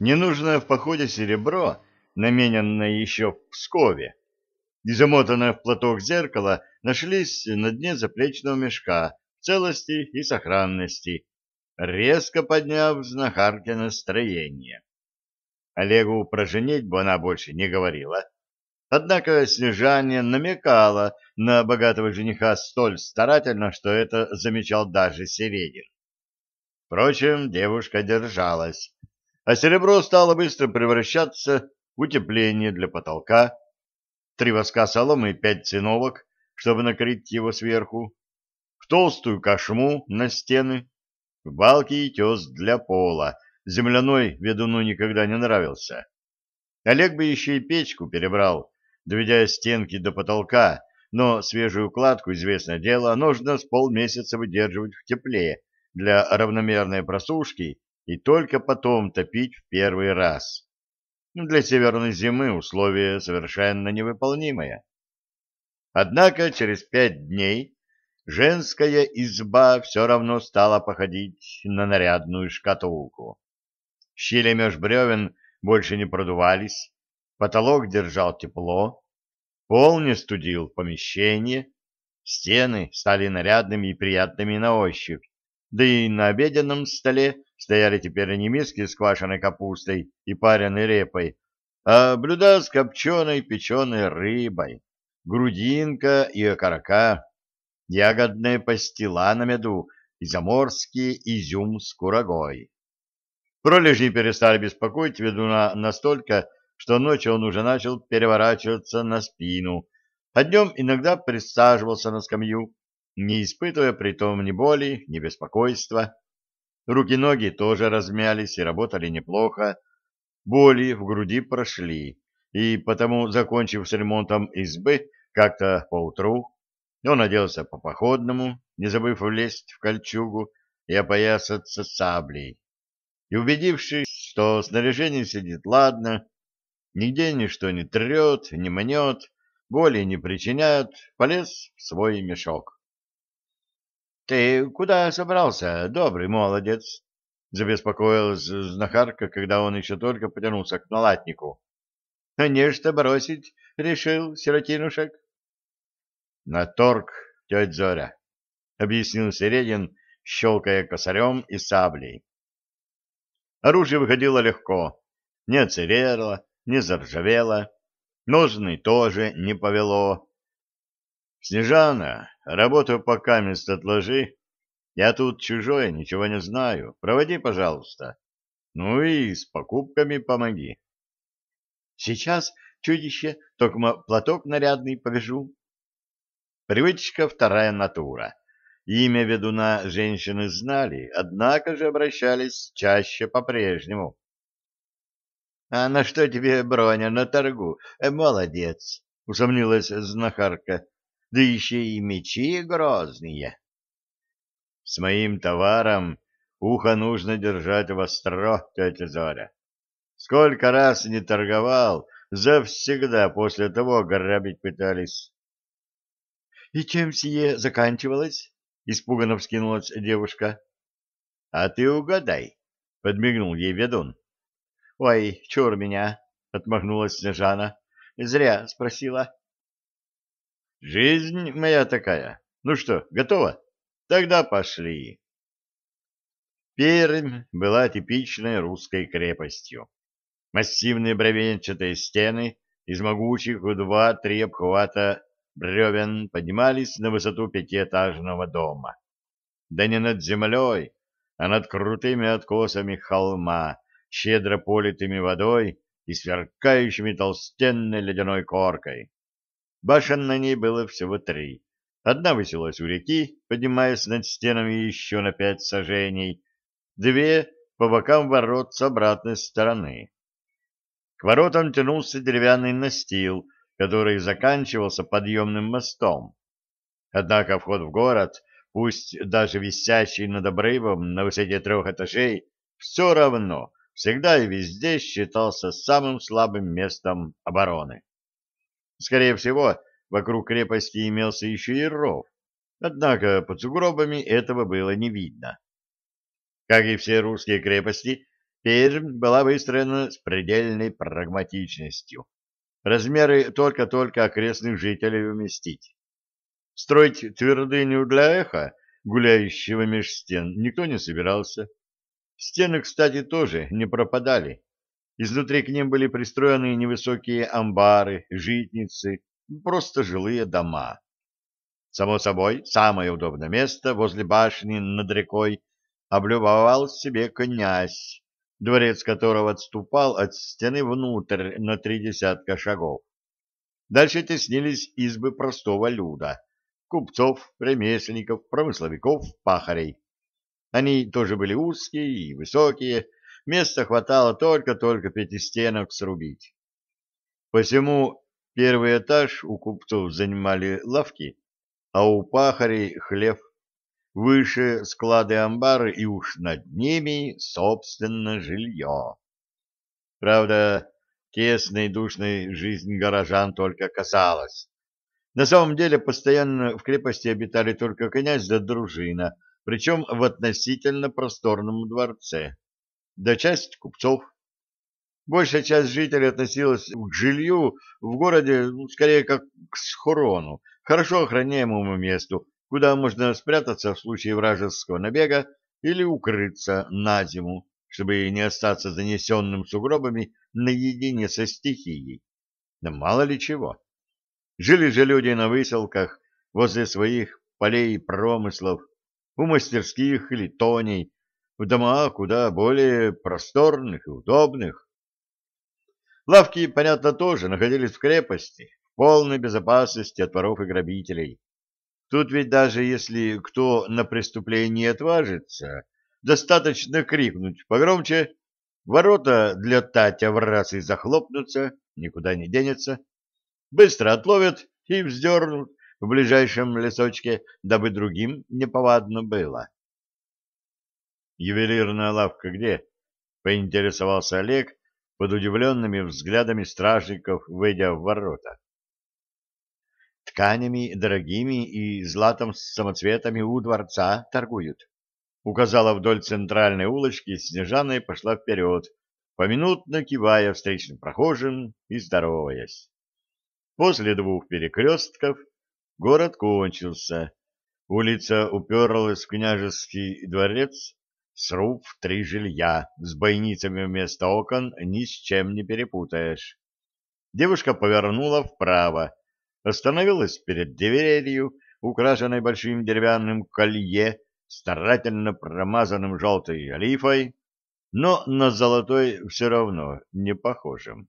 Ненужное в походе серебро, намененное еще в Пскове, и замотанное в платок зеркало нашлись на дне заплечного мешка в целости и сохранности, резко подняв знахарке настроение. Олегу про женитьбу она больше не говорила, однако Снежане намекала на богатого жениха столь старательно, что это замечал даже Середин. Впрочем, девушка держалась, а серебро стало быстро превращаться в утепление для потолка, три воска соломы и пять циновок, чтобы накрыть его сверху, в толстую кошму на стены, в балки и тес для пола. Земляной ведуну никогда не нравился. Олег бы еще и печку перебрал, доведя стенки до потолка, но свежую кладку, известное дело, нужно с полмесяца выдерживать в тепле для равномерной просушки и только потом топить в первый раз. Для северной зимы условие совершенно невыполнимое. Однако через пять дней женская изба все равно стала походить на нарядную шкатулку. Щели меж бревен больше не продувались, потолок держал тепло, пол не студил помещение, стены стали нарядными и приятными на ощупь, да и на обеденном столе стояли теперь не миски с квашеной капустой и пареной репой, а блюда с копченой печеной рыбой, грудинка и окорока, ягодная пастила на меду и заморский изюм с курагой. Пролежни перестали беспокоить ведуна настолько, что ночью он уже начал переворачиваться на спину, а днем иногда присаживался на скамью, не испытывая при том ни боли, ни беспокойства. Руки-ноги тоже размялись и работали неплохо, боли в груди прошли, и потому, закончив с ремонтом избы, как-то поутру, он оделся по-походному, не забыв влезть в кольчугу и опоясаться саблей. И убедившись, что снаряжение сидит ладно, нигде ничто не трет, не манет, боли не причиняет, полез в свой мешок. Ты куда собрался, добрый молодец? Забеспокоилась знахарка, когда он еще только потянулся к налатнику. Нечто бросить решил, сиротинушек? На торг, тетя Зоря, объяснил Середин, щелкая косарем и саблей. Оружие выходило легко, не оцерело, не заржавело, ножны тоже не повело, Снежана, работу пока мест отложи. Я тут чужое, ничего не знаю. Проводи, пожалуйста. Ну и с покупками помоги. Сейчас, чудище, только платок нарядный повяжу. Привычка вторая натура. Имя ведуна женщины знали, однако же обращались чаще по-прежнему. — А на что тебе броня на торгу? Э, молодец, — усомнилась знахарка да еще и мечи грозные. С моим товаром ухо нужно держать востро, тетя Зоря. Сколько раз не торговал, завсегда после того грабить пытались. — И чем сие заканчивалось? — испуганно вскинулась девушка. — А ты угадай, — подмигнул ей ведун. — Ой, чур меня, — отмахнулась Снежана. — Зря спросила. Жизнь моя такая. Ну что, готово? Тогда пошли. Пермь была типичной русской крепостью. Массивные бревенчатые стены из могучих в два-три обхвата бревен поднимались на высоту пятиэтажного дома. Да не над землей, а над крутыми откосами холма, щедро политыми водой и сверкающими толстенной ледяной коркой. Башен на ней было всего три. Одна высилась у реки, поднимаясь над стенами еще на пять сажений, две по бокам ворот с обратной стороны. К воротам тянулся деревянный настил, который заканчивался подъемным мостом. Однако вход в город, пусть даже висящий над обрывом на высоте трех этажей, все равно всегда и везде считался самым слабым местом обороны. Скорее всего, вокруг крепости имелся еще и ров, однако под сугробами этого было не видно. Как и все русские крепости, Пермь была выстроена с предельной прагматичностью. Размеры только-только окрестных жителей уместить. Строить твердыню для эха, гуляющего меж стен, никто не собирался. Стены, кстати, тоже не пропадали. Изнутри к ним были пристроены невысокие амбары, житницы, просто жилые дома. Само собой, самое удобное место возле башни над рекой облюбовал себе князь, дворец которого отступал от стены внутрь на три десятка шагов. Дальше теснились избы простого люда, купцов, ремесленников, промысловиков, пахарей. Они тоже были узкие и высокие, места хватало только-только пятистенок срубить. Посему первый этаж у купцов занимали лавки, а у пахарей хлев, выше склады амбары и уж над ними, собственно, жилье. Правда, тесной душной жизнь горожан только касалась. На самом деле, постоянно в крепости обитали только князь да дружина, причем в относительно просторном дворце, да часть купцов. Большая часть жителей относилась к жилью в городе ну, скорее как к схорону, хорошо охраняемому месту, куда можно спрятаться в случае вражеского набега или укрыться на зиму, чтобы не остаться занесенным сугробами наедине со стихией. Да мало ли чего. Жили же люди на выселках, возле своих полей и промыслов, у мастерских или тоней, в домах куда более просторных и удобных. Лавки, понятно, тоже находились в крепости, в полной безопасности от воров и грабителей. Тут ведь даже если кто на преступление отважится, достаточно крикнуть погромче, ворота для Татя в раз и захлопнутся, никуда не денется, быстро отловят и вздернут в ближайшем лесочке, дабы другим неповадно было. «Ювелирная лавка где?» — поинтересовался Олег, под удивленными взглядами стражников, выйдя в ворота. «Тканями дорогими и златом с самоцветами у дворца торгуют», — указала вдоль центральной улочки Снежана и пошла вперед, поминутно кивая встречным прохожим и здороваясь. После двух перекрестков город кончился. Улица уперлась в княжеский дворец, Сруб в три жилья, с бойницами вместо окон ни с чем не перепутаешь. Девушка повернула вправо, остановилась перед дверью, украшенной большим деревянным колье, старательно промазанным желтой олифой, но на золотой все равно не похожим.